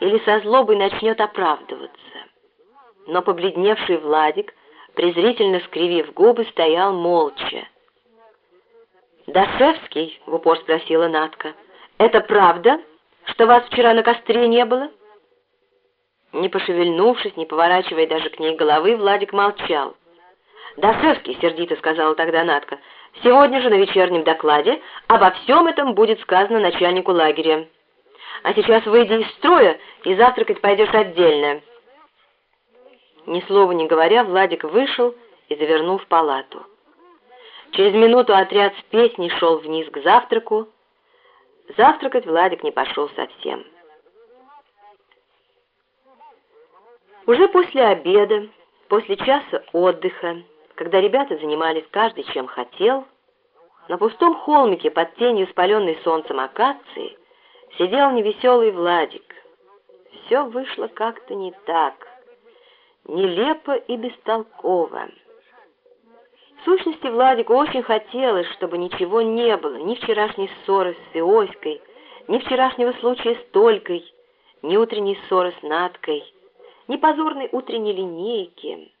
или со злобой начнет оправдываться. Но побледневший Владик, презрительно скривив губы, стоял молча. «Дашевский?» — в упор спросила Натка. «Это правда, что вас вчера на костре не было?» Не пошевельнувшись, не поворачивая даже к ней головы, Владик молчал. «Дашевский», — сердито сказала тогда Натка, — «сегодня же на вечернем докладе обо всем этом будет сказано начальнику лагеря. А сейчас выйди из строя и завтракать пойдешь отдельно». Ни слова не говоря, Владик вышел и завернул в палату. Через минуту отряд с песней шел вниз к завтраку. Завтракать Владик не пошел совсем. Уже после обеда, после часа отдыха, когда ребята занимались каждый чем хотел, на пустом холмике под тенью спаленной солнцем акации сидел невеселый Владик. Все вышло как-то не так, нелепо и бестолково. В сущности, Владику очень хотелось, чтобы ничего не было, ни вчерашней ссоры с Феоськой, ни вчерашнего случая с Толькой, ни утренней ссоры с Надкой, ни позорной утренней линейки.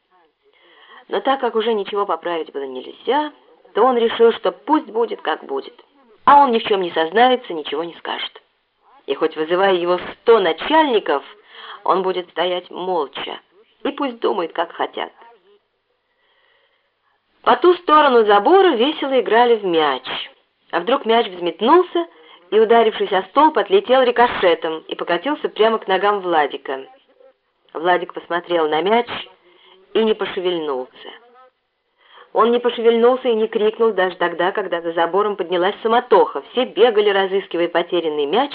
Но так как уже ничего поправить было нельзя, то он решил, что пусть будет, как будет. А он ни в чем не сознается, ничего не скажет. И хоть вызывая его сто начальников, он будет стоять молча, и пусть думают, как хотят. По ту сторону забора весело играли в мяч. А вдруг мяч взметнулся и, ударившись о столб, отлетел рикошетом и покатился прямо к ногам Владика. Владик посмотрел на мяч и не пошевельнулся. Он не пошевельнулся и не крикнул даже тогда, когда за забором поднялась суматоха. Все бегали, разыскивая потерянный мяч,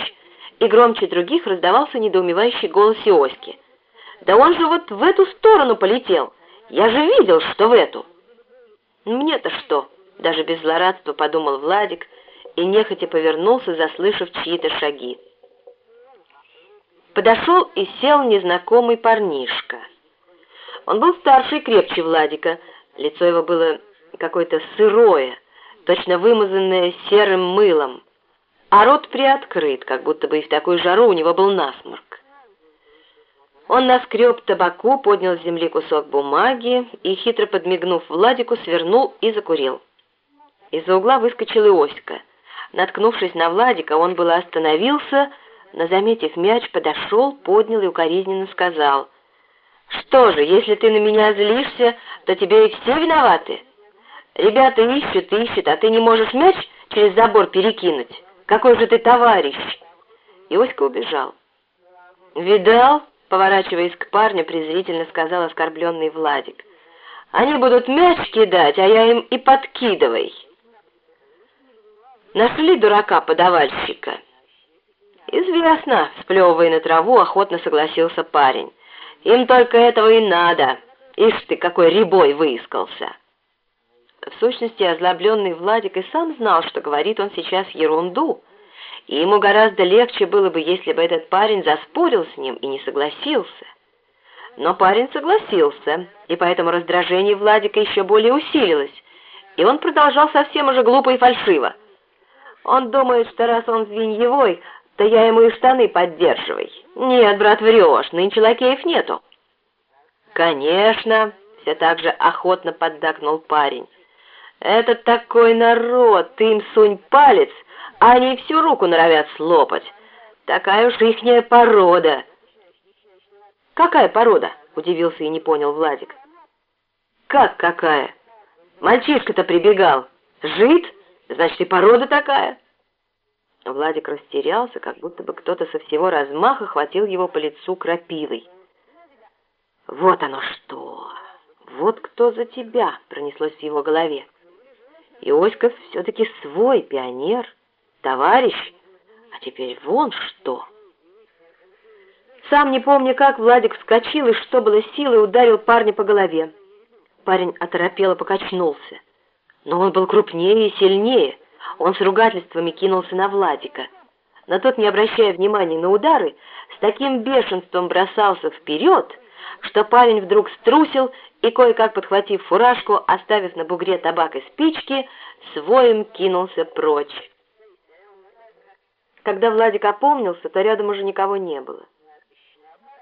и громче других раздавался недоумевающий голос Иоськи. «Да он же вот в эту сторону полетел! Я же видел, что в эту!» «Мне-то что?» — даже без злорадства подумал Владик и нехотя повернулся, заслышав чьи-то шаги. Подошел и сел незнакомый парнишка. Он был старше и крепче Владика, лицо его было какое-то сырое, точно вымазанное серым мылом, а рот приоткрыт, как будто бы и в такой жару у него был насморк. Он наскреб табаку, поднял с земли кусок бумаги и, хитро подмигнув Владику, свернул и закурил. Из-за угла выскочил Иоська. Наткнувшись на Владика, он было остановился, но, заметив мяч, подошел, поднял и укоризненно сказал, «Что же, если ты на меня злишься, то тебе и все виноваты? Ребята ищут, ищут, а ты не можешь мяч через забор перекинуть? Какой же ты товарищ?» Иоська убежал. «Видал?» — поворачиваясь к парню, презрительно сказал оскорбленный Владик. «Они будут мяч кидать, а я им и подкидывай». Нашли дурака-подавальщика. «Известно», — сплевывая на траву, охотно согласился парень. «Им только этого и надо. Ишь ты, какой ребой выискался!» В сущности, озлобленный Владик и сам знал, что говорит он сейчас ерунду, и ему гораздо легче было бы, если бы этот парень заспорил с ним и не согласился. Но парень согласился, и поэтому раздражение Владика еще более усилилось, и он продолжал совсем уже глупо и фальшиво. Он думает, что раз он звеньевой, да я ему и штаны поддерживай. Нет, брат, врешь, нынче лакеев нету. Конечно, все так же охотно поддакнул парень. Это такой народ, ты им сунь палец, а они всю руку норовят слопать. Такая уж ихняя порода. Какая порода? Удивился и не понял Владик. Как какая? Мальчишка-то прибегал. Жид? Значит, и порода такая. Владик растерялся, как будто бы кто-то со всего размаха хватил его по лицу крапивой. «Вот оно что! Вот кто за тебя!» — пронеслось в его голове. Иоськов все-таки свой пионер, товарищ, а теперь вон что! Сам не помня как, Владик вскочил и, что было силой, ударил парня по голове. Парень оторопело покачнулся. Но он был крупнее и сильнее, он с ругательствами кинулся на Владика. Но тот, не обращая внимания на удары, с таким бешенством бросался вперед, что парень вдруг струсил и, кое-как подхватив фуражку, оставив на бугре табак и спички, своим кинулся прочь. Когда Владик опомнился, то рядом уже никого не было.